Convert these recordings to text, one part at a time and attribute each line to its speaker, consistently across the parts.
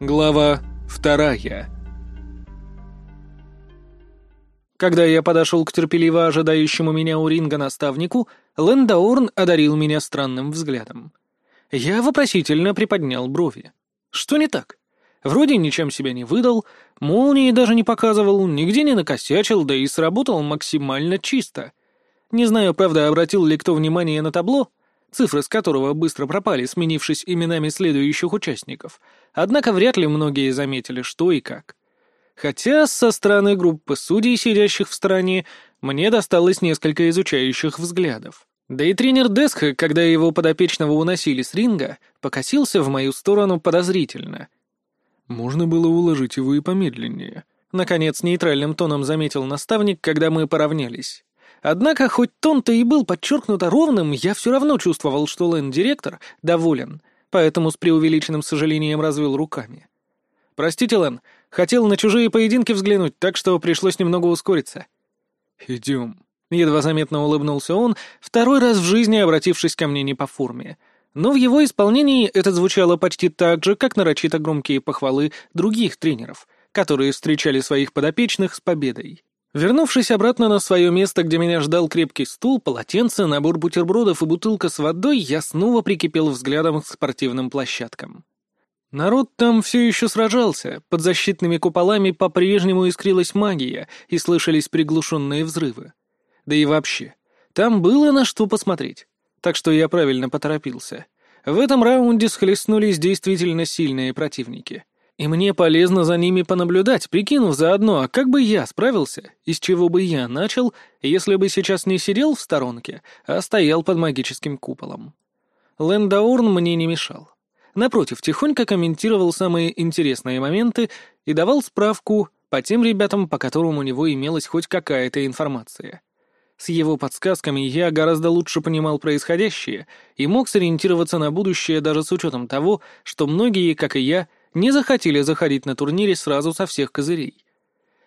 Speaker 1: Глава вторая. Когда я подошел к терпеливо ожидающему меня у ринга наставнику, Лендаурн одарил меня странным взглядом. Я вопросительно приподнял брови. Что не так? Вроде ничем себя не выдал, молнии даже не показывал, нигде не накосячил, да и сработал максимально чисто. Не знаю, правда, обратил ли кто внимание на табло, цифры с которого быстро пропали, сменившись именами следующих участников. Однако вряд ли многие заметили, что и как. Хотя со стороны группы судей, сидящих в стороне, мне досталось несколько изучающих взглядов. Да и тренер Десха, когда его подопечного уносили с ринга, покосился в мою сторону подозрительно.
Speaker 2: «Можно было уложить его и помедленнее», — наконец нейтральным тоном заметил наставник, когда мы поравнялись. Однако, хоть тон-то и был подчеркнуто ровным, я все равно чувствовал, что Лэн-директор доволен, поэтому с преувеличенным сожалением развел руками. «Простите, Лэн, хотел на чужие поединки взглянуть, так что пришлось немного ускориться». «Идем», —
Speaker 1: едва заметно улыбнулся он, второй раз в жизни обратившись ко мне не по форме. Но в его исполнении это звучало почти так же, как нарочито громкие похвалы других тренеров, которые встречали своих подопечных с победой. Вернувшись обратно на свое место, где меня ждал крепкий стул, полотенце, набор бутербродов и бутылка с водой, я снова прикипел взглядом к спортивным площадкам. Народ там все еще сражался, под защитными куполами по-прежнему искрилась магия и слышались приглушенные взрывы. Да и вообще, там было на что посмотреть, так что я правильно поторопился. В этом раунде схлестнулись действительно сильные противники — и мне полезно за ними понаблюдать, прикинув заодно, а как бы я справился, из чего бы я начал, если бы сейчас не сидел в сторонке, а стоял под магическим куполом. Лендаурн мне не мешал. Напротив, тихонько комментировал самые интересные моменты и давал справку по тем ребятам, по которым у него имелась хоть какая-то информация. С его подсказками я гораздо лучше понимал происходящее и мог сориентироваться на будущее даже с учетом того, что многие, как и я, — не захотели заходить на турнире сразу со всех козырей.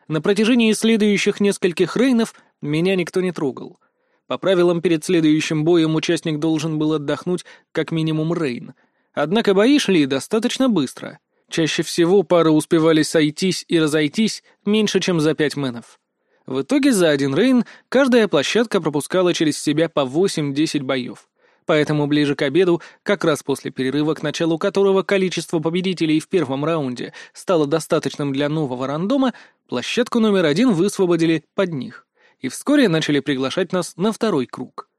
Speaker 1: На протяжении следующих нескольких рейнов меня никто не трогал. По правилам, перед следующим боем участник должен был отдохнуть как минимум рейн. Однако бои шли достаточно быстро. Чаще всего пары успевали сойтись и разойтись меньше, чем за пять мэнов. В итоге за один рейн каждая площадка пропускала через себя по 8-10 боев поэтому ближе к обеду, как раз после перерыва, к началу которого количество победителей в первом раунде стало достаточным для нового рандома, площадку номер один высвободили под них, и вскоре начали приглашать нас на второй круг.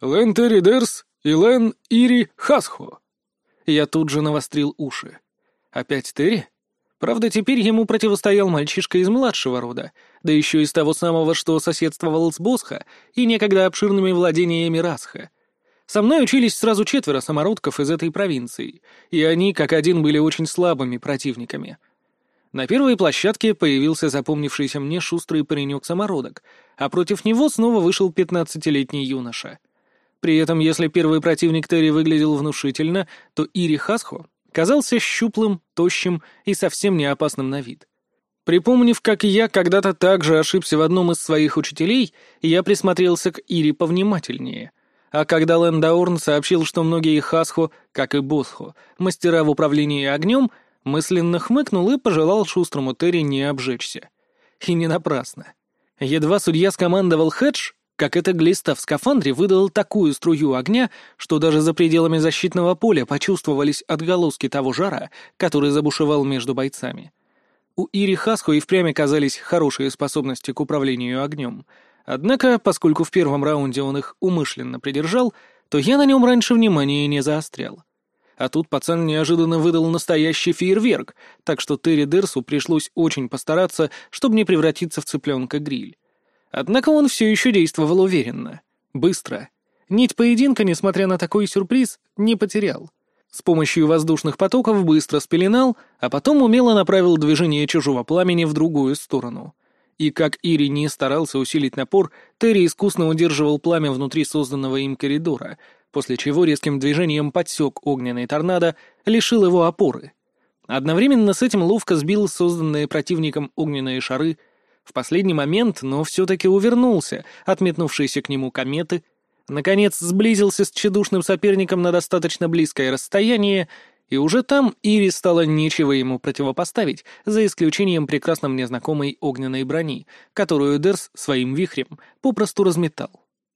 Speaker 2: «Лен Терри Дерс и Лен Ири Хасхо».
Speaker 1: Я тут же навострил уши. «Опять Терри?» Правда, теперь ему противостоял мальчишка из младшего рода, да еще из того самого, что соседствовал с Босха и некогда обширными владениями Расха. Со мной учились сразу четверо самородков из этой провинции, и они, как один, были очень слабыми противниками. На первой площадке появился запомнившийся мне шустрый паренек-самородок, а против него снова вышел пятнадцатилетний юноша. При этом, если первый противник Терри выглядел внушительно, то Ири Хасхо казался щуплым, тощим и совсем не опасным на вид. Припомнив, как я когда-то также ошибся в одном из своих учителей, я присмотрелся к Ири повнимательнее — а когда Лэндаурн сообщил, что многие Хасхо, как и Босхо, мастера в управлении огнем, мысленно хмыкнул и пожелал шустрому Терри не обжечься. И не напрасно. Едва судья скомандовал хедж, как эта глиста в скафандре выдала такую струю огня, что даже за пределами защитного поля почувствовались отголоски того жара, который забушевал между бойцами. У Ири Хасхо и впрямь оказались хорошие способности к управлению огнем — Однако, поскольку в первом раунде он их умышленно придержал, то я на нем раньше внимания не заострял. А тут пацан неожиданно выдал настоящий фейерверк, так что Терри Дерсу пришлось очень постараться, чтобы не превратиться в цыпленка-гриль. Однако он все еще действовал уверенно, быстро. Нить поединка, несмотря на такой сюрприз, не потерял. С помощью воздушных потоков быстро спеленал, а потом умело направил движение чужого пламени в другую сторону — и как Ири не старался усилить напор, Терри искусно удерживал пламя внутри созданного им коридора, после чего резким движением подсек огненный торнадо, лишил его опоры. Одновременно с этим ловко сбил созданные противником огненные шары, в последний момент, но все-таки увернулся от метнувшейся к нему кометы, наконец сблизился с тщедушным соперником на достаточно близкое расстояние И уже там Ири стало нечего ему противопоставить, за исключением прекрасно мне знакомой огненной брони, которую Дерс своим вихрем попросту разметал.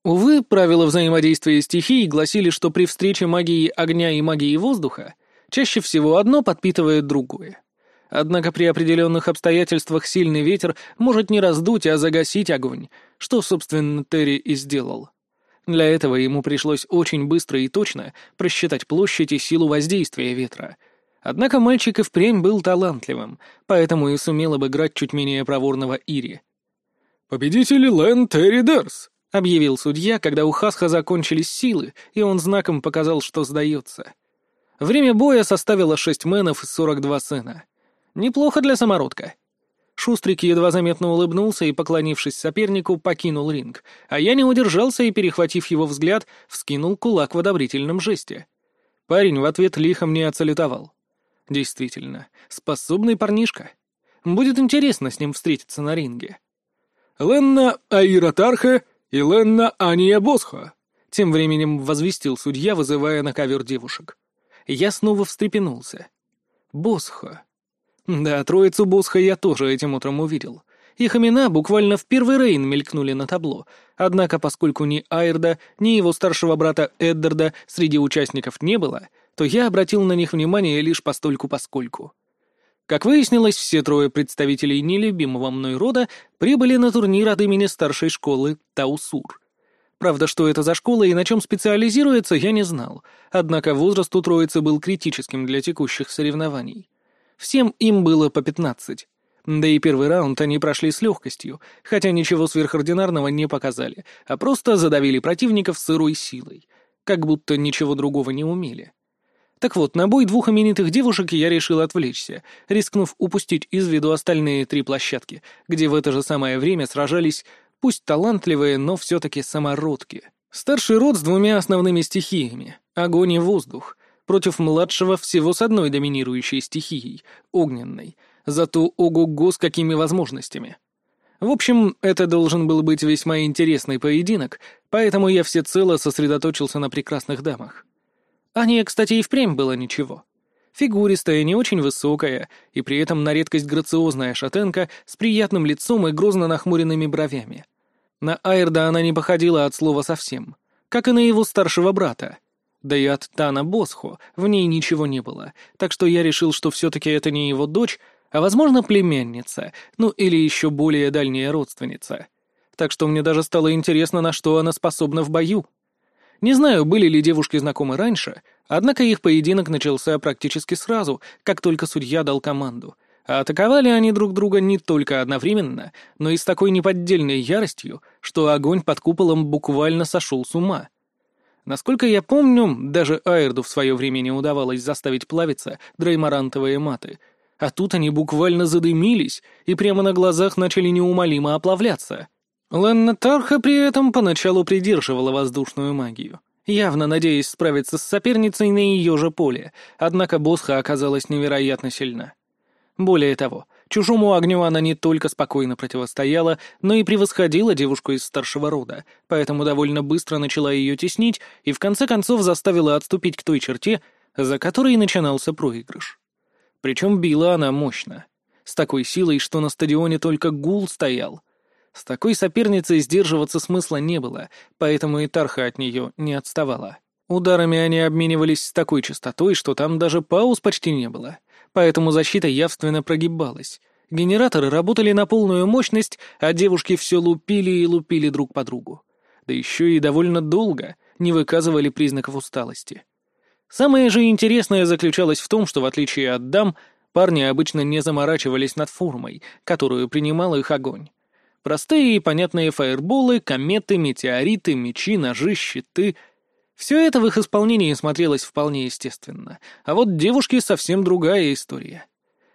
Speaker 1: Увы, правила взаимодействия стихий гласили, что при встрече магии огня и магии воздуха чаще всего одно подпитывает другое. Однако при определенных обстоятельствах сильный ветер может не раздуть, а загасить огонь, что, собственно, Терри и сделал. Для этого ему пришлось очень быстро и точно просчитать площадь и силу воздействия ветра. Однако мальчик и впрямь был талантливым, поэтому и сумел обыграть чуть менее проворного Ири.
Speaker 2: «Победитель Лэн Терри Дерс», —
Speaker 1: объявил судья, когда у Хасха закончились силы, и он знаком показал, что сдается. Время боя составило шесть мэнов и сорок два сына. Неплохо для самородка. Шустрик едва заметно улыбнулся и, поклонившись сопернику, покинул ринг, а я не удержался и, перехватив его взгляд, вскинул кулак в одобрительном жесте. Парень в ответ лихо мне оцалютовал. Действительно, способный парнишка. Будет интересно с ним встретиться на ринге.
Speaker 2: «Ленна Аира Тарха и Ленна Ания Босха», —
Speaker 1: тем временем возвестил судья, вызывая на ковер девушек. Я снова встрепенулся. «Босха». Да, троицу Босха я тоже этим утром увидел. Их имена буквально в первый рейн мелькнули на табло, однако поскольку ни Айрда, ни его старшего брата Эддарда среди участников не было, то я обратил на них внимание лишь постольку-поскольку. Как выяснилось, все трое представителей нелюбимого мной рода прибыли на турнир от имени старшей школы Таусур. Правда, что это за школа и на чем специализируется, я не знал, однако возраст у троицы был критическим для текущих соревнований. Всем им было по пятнадцать. Да и первый раунд они прошли с легкостью, хотя ничего сверхординарного не показали, а просто задавили противников сырой силой, как будто ничего другого не умели. Так вот, на бой двух именитых девушек я решил отвлечься, рискнув упустить из виду остальные три площадки, где в это же самое время сражались, пусть талантливые, но все-таки самородки. Старший род с двумя основными стихиями — огонь и воздух, против младшего всего с одной доминирующей стихией — огненной, зато ого-го с какими возможностями. В общем, это должен был быть весьма интересный поединок, поэтому я всецело сосредоточился на прекрасных дамах. Ания, кстати, и впрямь было ничего. Фигуристая, не очень высокая, и при этом на редкость грациозная шатенка с приятным лицом и грозно нахмуренными бровями. На Айрда она не походила от слова совсем, как и на его старшего брата — да и от Тана Босхо в ней ничего не было, так что я решил, что все-таки это не его дочь, а, возможно, племянница, ну или еще более дальняя родственница. Так что мне даже стало интересно, на что она способна в бою. Не знаю, были ли девушки знакомы раньше, однако их поединок начался практически сразу, как только судья дал команду. А атаковали они друг друга не только одновременно, но и с такой неподдельной яростью, что огонь под куполом буквально сошел с ума. Насколько я помню, даже Айрду в свое время не удавалось заставить плавиться дреймарантовые маты. А тут они буквально задымились и прямо на глазах начали неумолимо оплавляться. Ленна Тарха при этом поначалу придерживала воздушную магию, явно надеясь справиться с соперницей на ее же поле, однако Босха оказалась невероятно сильна. Более того, Чужому огню она не только спокойно противостояла, но и превосходила девушку из старшего рода, поэтому довольно быстро начала ее теснить и в конце концов заставила отступить к той черте, за которой начинался проигрыш. Причем била она мощно. С такой силой, что на стадионе только гул стоял. С такой соперницей сдерживаться смысла не было, поэтому и Тарха от нее не отставала. Ударами они обменивались с такой частотой, что там даже пауз почти не было поэтому защита явственно прогибалась. Генераторы работали на полную мощность, а девушки все лупили и лупили друг по другу. Да еще и довольно долго не выказывали признаков усталости. Самое же интересное заключалось в том, что в отличие от дам, парни обычно не заморачивались над формой, которую принимал их огонь. Простые и понятные фаерболы, кометы, метеориты, мечи, ножи, щиты — все это в их исполнении смотрелось вполне естественно, а вот девушки совсем другая история.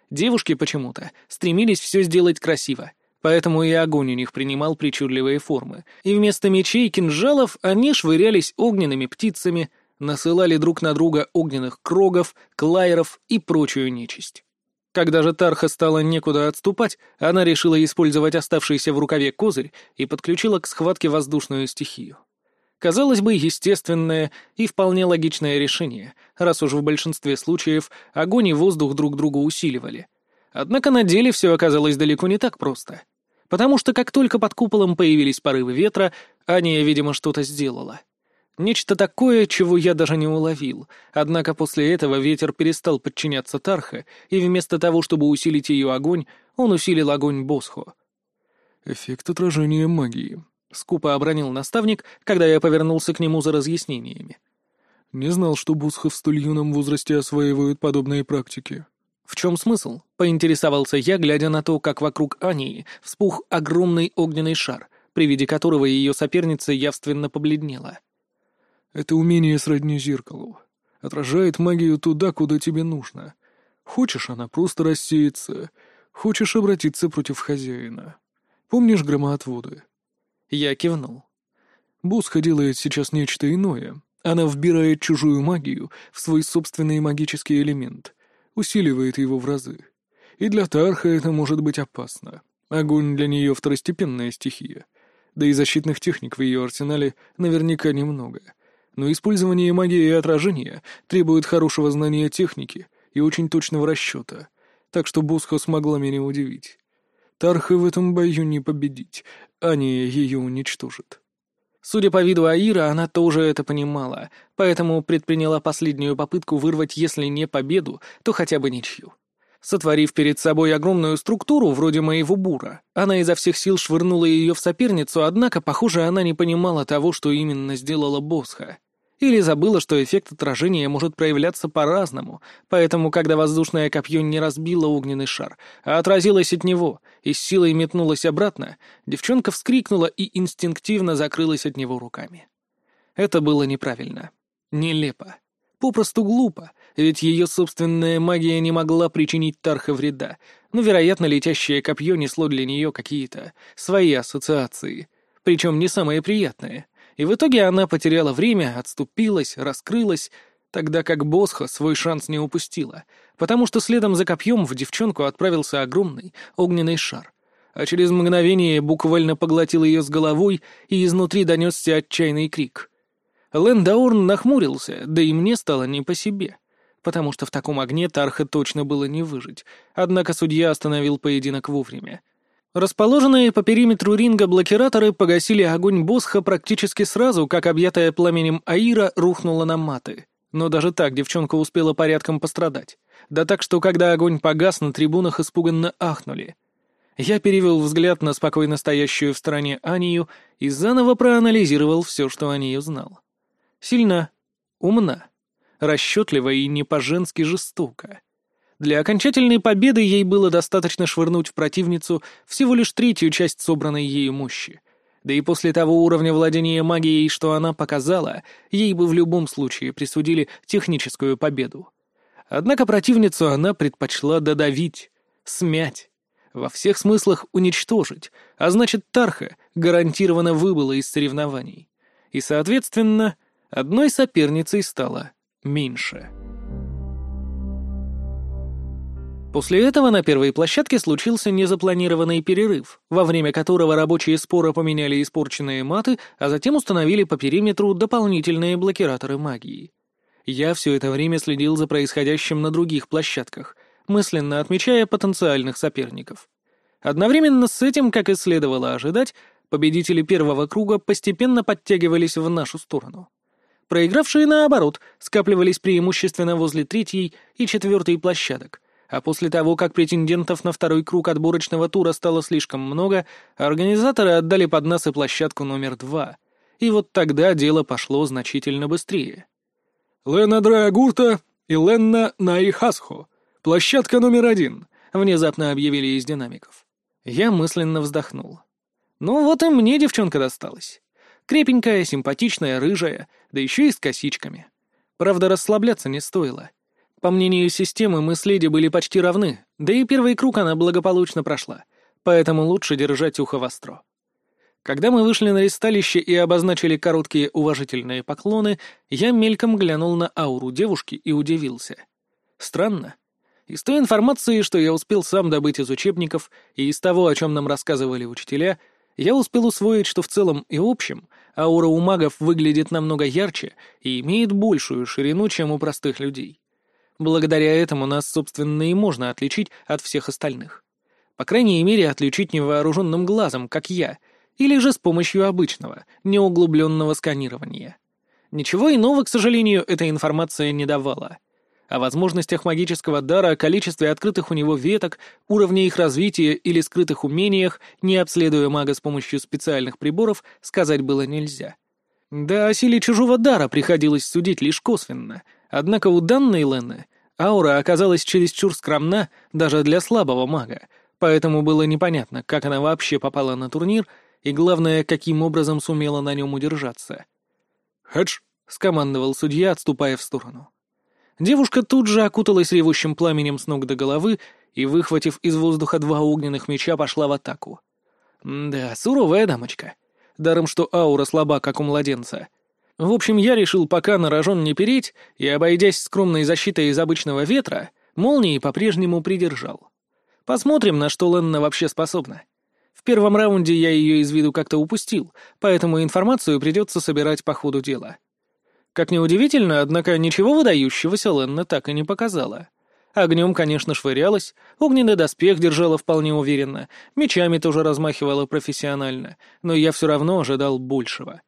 Speaker 1: Девушки почему-то стремились все сделать красиво, поэтому и огонь у них принимал причудливые формы, и вместо мечей и кинжалов они швырялись огненными птицами, насылали друг на друга огненных крогов, клайеров и прочую нечисть. Когда же Тарха стало некуда отступать, она решила использовать оставшийся в рукаве козырь и подключила к схватке воздушную стихию. Казалось бы, естественное и вполне логичное решение, раз уж в большинстве случаев огонь и воздух друг друга усиливали. Однако на деле все оказалось далеко не так просто. Потому что как только под куполом появились порывы ветра, Аня, видимо, что-то сделала. Нечто такое, чего я даже не уловил. Однако после этого ветер перестал подчиняться Тарха, и вместо того, чтобы усилить ее огонь, он усилил огонь Босхо.
Speaker 2: «Эффект отражения магии», —
Speaker 1: скупо обронил наставник, когда я повернулся к нему за разъяснениями.
Speaker 2: «Не знал, что Босхо в столь юном возрасте осваивают подобные практики».
Speaker 1: «В чем смысл?» — поинтересовался я, глядя на то, как вокруг Ании вспух огромный огненный шар, при виде которого ее соперница явственно побледнела.
Speaker 2: Это умение сродни зеркалу. Отражает магию туда, куда тебе нужно. Хочешь, она просто рассеется. Хочешь обратиться против хозяина. Помнишь громоотводы?
Speaker 1: Я кивнул.
Speaker 2: Бусха делает сейчас нечто иное. Она вбирает чужую магию в свой собственный магический элемент, усиливает его в разы. И для Тарха это может быть опасно. Огонь для нее второстепенная стихия. Да и защитных техник в ее арсенале наверняка немного — но использование магии и отражения требует хорошего знания техники и очень точного расчета, так что Босха смогла меня удивить. Тарха в этом бою не победить, Аня ее уничтожит.
Speaker 1: Судя по виду Аира, она тоже это понимала, поэтому предприняла последнюю попытку вырвать, если не победу, то хотя бы ничью. Сотворив перед собой огромную структуру, вроде моего бура, она изо всех сил швырнула ее в соперницу, однако, похоже, она не понимала того, что именно сделала Босха. Или забыла, что эффект отражения может проявляться по-разному, поэтому, когда воздушное копье не разбило огненный шар, а отразилось от него и с силой метнулось обратно, девчонка вскрикнула и инстинктивно закрылась от него руками. Это было неправильно. Нелепо. Попросту глупо, ведь ее собственная магия не могла причинить Тарха вреда, но, вероятно, летящее копье несло для нее какие-то свои ассоциации, причем не самые приятные — и в итоге она потеряла время, отступилась, раскрылась, тогда как Босха свой шанс не упустила, потому что следом за копьем в девчонку отправился огромный огненный шар, а через мгновение буквально поглотил ее с головой, и изнутри донесся отчаянный крик. Лэндаурн нахмурился, да и мне стало не по себе, потому что в таком огне Тарха точно было не выжить, однако судья остановил поединок вовремя — Расположенные по периметру ринга блокираторы погасили огонь Босха практически сразу, как объятая пламенем Аира рухнула на маты. Но даже так девчонка успела порядком пострадать. Да так, что когда огонь погас, на трибунах испуганно ахнули. Я перевел взгляд на спокойно стоящую в стороне Анию и заново проанализировал все, что о ней узнал. Сильна, умна, расчетлива и не по-женски жестока. Для окончательной победы ей было достаточно швырнуть в противницу всего лишь третью часть собранной ею мощи. Да и после того уровня владения магией, что она показала, ей бы в любом случае присудили техническую победу. Однако противницу она предпочла додавить, смять, во всех смыслах уничтожить, а значит Тарха гарантированно выбыла из соревнований. И, соответственно, одной соперницей стало меньше. После этого на первой площадке случился незапланированный перерыв, во время которого рабочие спора поменяли испорченные маты, а затем установили по периметру дополнительные блокираторы магии. Я все это время следил за происходящим на других площадках, мысленно отмечая потенциальных соперников. Одновременно с этим, как и следовало ожидать, победители первого круга постепенно подтягивались в нашу сторону. Проигравшие, наоборот, скапливались преимущественно возле третьей и четвертой площадок, а после того, как претендентов на второй круг отборочного тура стало слишком много, организаторы отдали под нас и площадку номер два. И вот тогда дело пошло значительно быстрее.
Speaker 2: «Лена Драгурта и Ленна Наихасхо. Площадка номер один», — внезапно объявили из динамиков.
Speaker 1: Я мысленно вздохнул. Ну вот и мне девчонка досталась. Крепенькая, симпатичная, рыжая, да еще и с косичками. Правда, расслабляться не стоило. По мнению системы, мы с Леди были почти равны, да и первый круг она благополучно прошла, поэтому лучше держать ухо востро. Когда мы вышли на ристалище и обозначили короткие уважительные поклоны, я мельком глянул на ауру девушки и удивился. Странно. Из той информации, что я успел сам добыть из учебников, и из того, о чем нам рассказывали учителя, я успел усвоить, что в целом и общем Аура у магов выглядит намного ярче и имеет большую ширину, чем у простых людей. Благодаря этому нас, собственно, и можно отличить от всех остальных. По крайней мере, отличить невооруженным глазом, как я, или же с помощью обычного, неуглубленного сканирования. Ничего иного, к сожалению, эта информация не давала. О возможностях магического дара, количестве открытых у него веток, уровне их развития или скрытых умениях, не обследуя мага с помощью специальных приборов, сказать было нельзя. Да, о силе чужого дара приходилось судить лишь косвенно, однако у данной Ленны аура оказалась чересчур скромна даже для слабого мага, поэтому было непонятно, как она вообще попала на турнир и, главное, каким образом сумела на нем удержаться.
Speaker 2: «Хедж!» — скомандовал судья, отступая в сторону.
Speaker 1: Девушка тут же окуталась ревущим пламенем с ног до головы и, выхватив из воздуха два огненных меча, пошла в атаку. Да, суровая дамочка. Даром, что аура слаба, как у младенца. В общем, я решил пока на рожон не переть и, обойдясь скромной защитой из обычного ветра, молнии по-прежнему придержал. Посмотрим, на что Ленна вообще способна. В первом раунде я ее из виду как-то упустил, поэтому информацию придется собирать по ходу дела. Как ни удивительно, однако ничего выдающегося Ленна так и не показала. Огнем, конечно, швырялась, огненный доспех держала вполне уверенно, мечами тоже размахивала профессионально, но я все равно ожидал большего.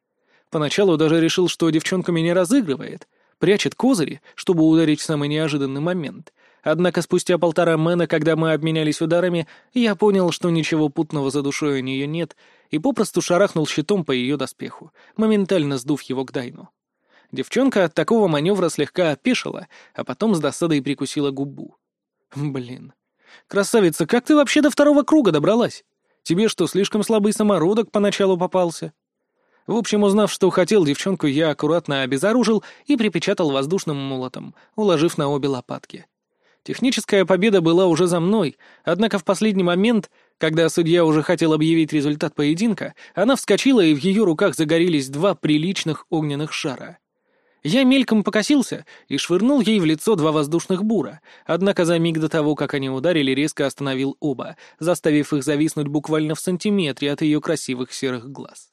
Speaker 1: Поначалу даже решил, что девчонка меня разыгрывает, прячет козыри, чтобы ударить в самый неожиданный момент. Однако спустя полтора мэна, когда мы обменялись ударами, я понял, что ничего путного за душой у нее нет, и попросту шарахнул щитом по ее доспеху, моментально сдув его к Дайну. Девчонка от такого маневра слегка опешила, а потом с досадой прикусила губу. Блин. Красавица, как ты вообще до второго круга добралась? Тебе что, слишком слабый самородок поначалу попался? В общем, узнав, что хотел девчонку, я аккуратно обезоружил и припечатал воздушным молотом, уложив на обе лопатки. Техническая победа была уже за мной, однако в последний момент, когда судья уже хотел объявить результат поединка, она вскочила, и в ее руках загорелись два приличных огненных шара. Я мельком покосился и швырнул ей в лицо два воздушных бура, однако за миг до того, как они ударили, резко остановил оба, заставив их зависнуть буквально в сантиметре от ее красивых серых глаз.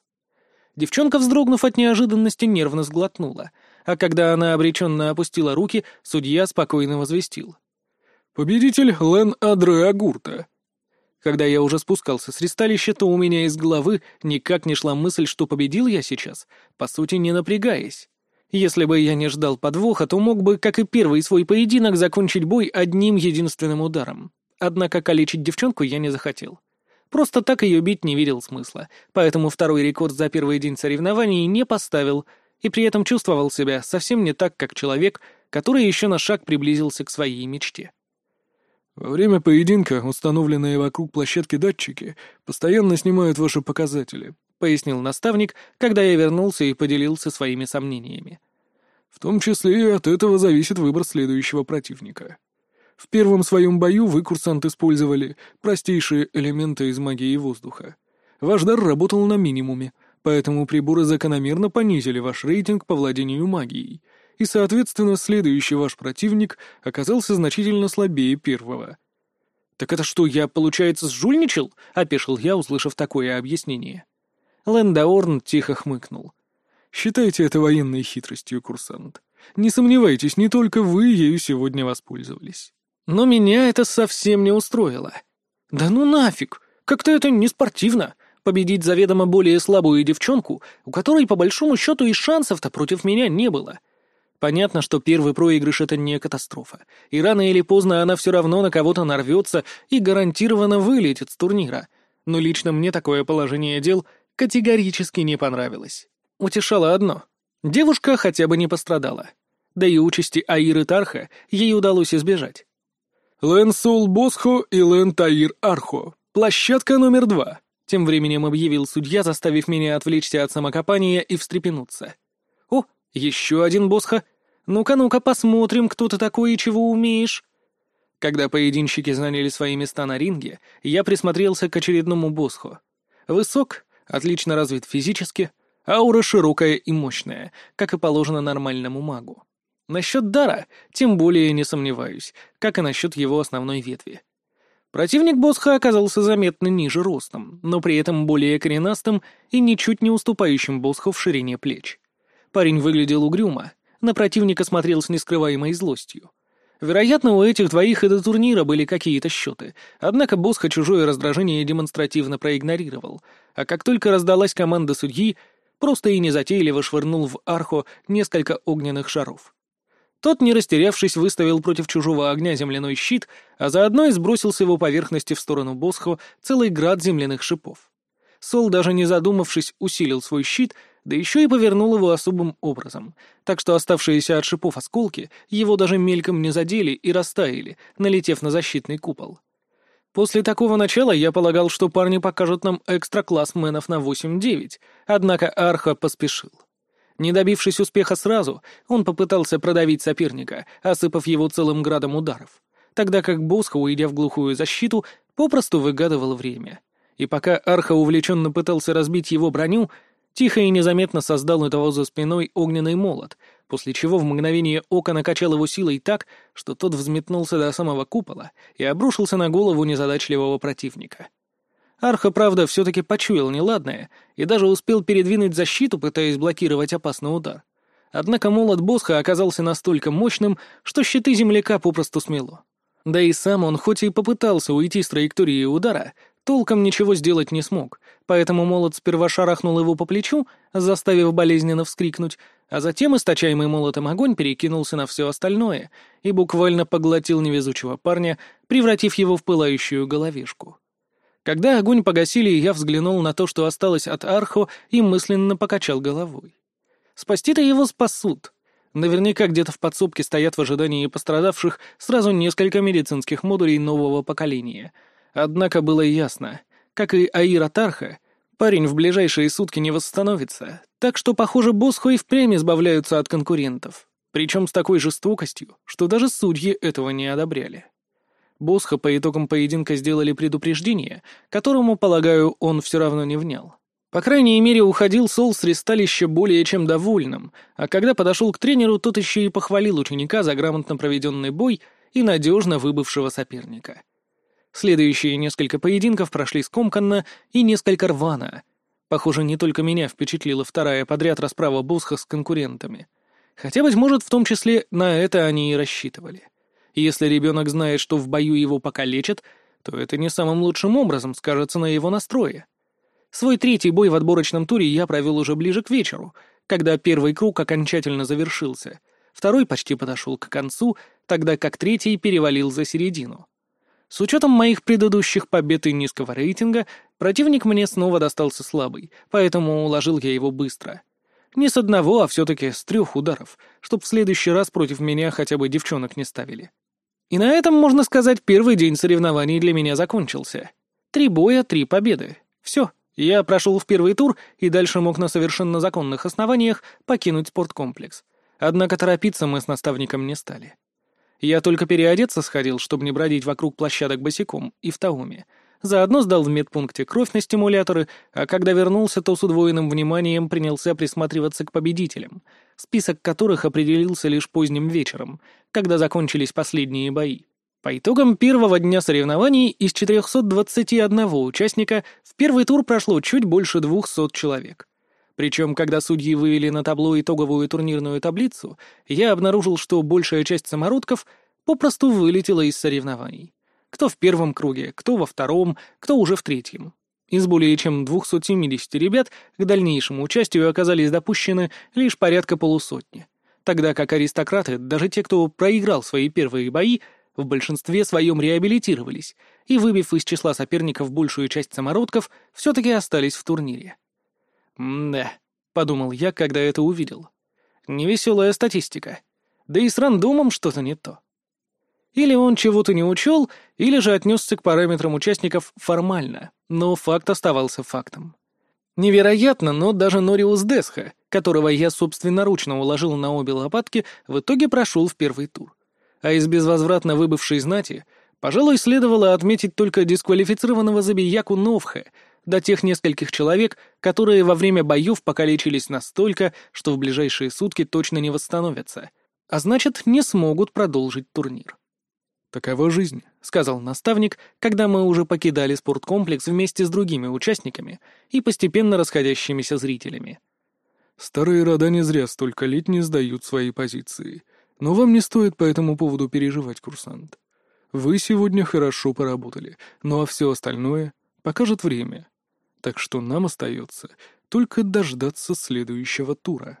Speaker 1: Девчонка, вздрогнув от неожиданности, нервно сглотнула, а когда она обреченно опустила руки, судья спокойно возвестил.
Speaker 2: «Победитель Лен Адре Агурта».
Speaker 1: Когда я уже спускался с ристалища, то у меня из головы никак не шла мысль, что победил я сейчас, по сути, не напрягаясь. Если бы я не ждал подвоха, то мог бы, как и первый свой поединок, закончить бой одним единственным ударом. Однако калечить девчонку я не захотел. Просто так ее бить не видел смысла, поэтому второй рекорд за первый день соревнований не поставил, и при этом чувствовал себя совсем не так, как человек, который еще на шаг приблизился к своей мечте.
Speaker 2: Во время поединка установленные вокруг площадки датчики постоянно снимают ваши показатели, — пояснил наставник, когда я вернулся и поделился своими сомнениями. «В том числе и от этого зависит выбор следующего противника. В первом своем бою вы, курсант, использовали простейшие элементы из магии воздуха. Ваш дар работал на минимуме, поэтому приборы закономерно понизили ваш рейтинг по владению магией, и, соответственно, следующий ваш противник оказался значительно слабее первого».
Speaker 1: «Так это что, я, получается, сжульничал?» — опешил я, услышав такое объяснение. Лэндаорн тихо хмыкнул.
Speaker 2: «Считайте это военной хитростью, курсант. Не сомневайтесь, не только вы ею сегодня воспользовались».
Speaker 1: Но меня это совсем не устроило. «Да ну нафиг! Как-то это не спортивно. Победить заведомо более слабую девчонку, у которой, по большому счету, и шансов-то против меня не было». Понятно, что первый проигрыш — это не катастрофа, и рано или поздно она все равно на кого-то нарвется и гарантированно вылетит с турнира. Но лично мне такое положение дел категорически не понравилось. Утешало одно. Девушка хотя бы не пострадала. Да и участи Аиры Тарха ей удалось избежать.
Speaker 2: «Лэн Сол Босхо и Лэн Таир Архо. Площадка номер два», —
Speaker 1: тем временем объявил судья, заставив меня отвлечься от самокопания и встрепенуться. «О, еще один Босхо. Ну-ка, ну-ка, посмотрим, кто ты такой и чего умеешь». Когда поединщики заняли свои места на ринге, я присмотрелся к очередному Босхо. Высок, отлично развит физически, аура широкая и мощная, как и положено нормальному магу. Насчет дара тем более не сомневаюсь, как и насчет его основной ветви. Противник Босха оказался заметно ниже ростом, но при этом более коренастым и ничуть не уступающим Босху в ширине плеч. Парень выглядел угрюмо, на противника смотрел с нескрываемой злостью. Вероятно, у этих двоих и до турнира были какие-то счеты, однако Босха чужое раздражение демонстративно проигнорировал, а как только раздалась команда судьи, просто и незатейливо швырнул в архо несколько огненных шаров. Тот, не растерявшись, выставил против чужого огня земляной щит, а заодно и сбросил с его поверхности в сторону Босхо целый град земляных шипов. Сол, даже не задумавшись, усилил свой щит, да еще и повернул его особым образом, так что оставшиеся от шипов осколки его даже мельком не задели и растаяли, налетев на защитный купол. После такого начала я полагал, что парни покажут нам экстра-класс мэнов на 8-9, однако Арха поспешил. Не добившись успеха сразу, он попытался продавить соперника, осыпав его целым градом ударов, тогда как Босха, уйдя в глухую защиту, попросту выгадывал время. И пока Арха увлеченно пытался разбить его броню, тихо и незаметно создал у того за спиной огненный молот, после чего в мгновение ока накачал его силой так, что тот взметнулся до самого купола и обрушился на голову незадачливого противника. Арха, правда, все-таки почуял неладное и даже успел передвинуть защиту, пытаясь блокировать опасный удар. Однако молот Босха оказался настолько мощным, что щиты земляка попросту смело. Да и сам он, хоть и попытался уйти с траектории удара, толком ничего сделать не смог, поэтому молот сперва шарахнул его по плечу, заставив болезненно вскрикнуть, а затем источаемый молотом огонь перекинулся на все остальное и буквально поглотил невезучего парня, превратив его в пылающую головешку. Когда огонь погасили, я взглянул на то, что осталось от Архо, и мысленно покачал головой. Спасти-то его спасут. Наверняка где-то в подсобке стоят в ожидании пострадавших сразу несколько медицинских модулей нового поколения — Однако было ясно, как и Аира Тарха, парень в ближайшие сутки не восстановится, так что, похоже, Босхо и впрямь избавляются от конкурентов, причем с такой жестокостью, что даже судьи этого не одобряли. Босха по итогам поединка сделали предупреждение, которому, полагаю, он все равно не внял. По крайней мере, уходил Сол с ресталища более чем довольным, а когда подошел к тренеру, тот еще и похвалил ученика за грамотно проведенный бой и надежно выбывшего соперника — Следующие несколько поединков прошли скомканно и несколько рвано. Похоже, не только меня впечатлила вторая подряд расправа Босха с конкурентами. Хотя, быть может, в том числе на это они и рассчитывали. Если ребенок знает, что в бою его покалечат, то это не самым лучшим образом скажется на его настрое. Свой третий бой в отборочном туре я провел уже ближе к вечеру, когда первый круг окончательно завершился, второй почти подошел к концу, тогда как третий перевалил за середину. С учетом моих предыдущих побед и низкого рейтинга, противник мне снова достался слабый, поэтому уложил я его быстро. Не с одного, а все-таки с трех ударов, чтоб в следующий раз против меня хотя бы девчонок не ставили. И на этом, можно сказать, первый день соревнований для меня закончился. Три боя, три победы. Все, я прошел в первый тур и дальше мог на совершенно законных основаниях покинуть спорткомплекс. Однако торопиться мы с наставником не стали. Я только переодеться сходил, чтобы не бродить вокруг площадок босиком и в Тауме. Заодно сдал в медпункте кровь на стимуляторы, а когда вернулся, то с удвоенным вниманием принялся присматриваться к победителям, список которых определился лишь поздним вечером, когда закончились последние бои. По итогам первого дня соревнований из 421 участника в первый тур прошло чуть больше 200 человек. Причем, когда судьи вывели на табло итоговую турнирную таблицу, я обнаружил, что большая часть самородков попросту вылетела из соревнований. Кто в первом круге, кто во втором, кто уже в третьем. Из более чем 270 ребят к дальнейшему участию оказались допущены лишь порядка полусотни. Тогда как аристократы, даже те, кто проиграл свои первые бои, в большинстве своем реабилитировались и, выбив из числа соперников большую часть самородков, все-таки остались в турнире. «Да», — подумал я, когда это увидел. «Невеселая статистика. Да и с рандомом что-то не то». Или он чего-то не учел, или же отнесся к параметрам участников формально, но факт оставался фактом. Невероятно, но даже Нориус Десха, которого я собственноручно уложил на обе лопатки, в итоге прошел в первый тур. А из безвозвратно выбывшей знати, пожалуй, следовало отметить только дисквалифицированного забияку Новха, до тех нескольких человек, которые во время боев покалечились настолько, что в ближайшие сутки точно не восстановятся, а значит, не смогут продолжить турнир.
Speaker 2: «Такова жизнь», —
Speaker 1: сказал наставник, когда мы уже покидали спорткомплекс вместе с другими участниками и постепенно расходящимися зрителями.
Speaker 2: «Старые рода не зря столько лет не сдают свои позиции, но вам не стоит по этому поводу переживать, курсант. Вы сегодня хорошо поработали, ну а все остальное покажет время. Так что нам остается только дождаться следующего тура».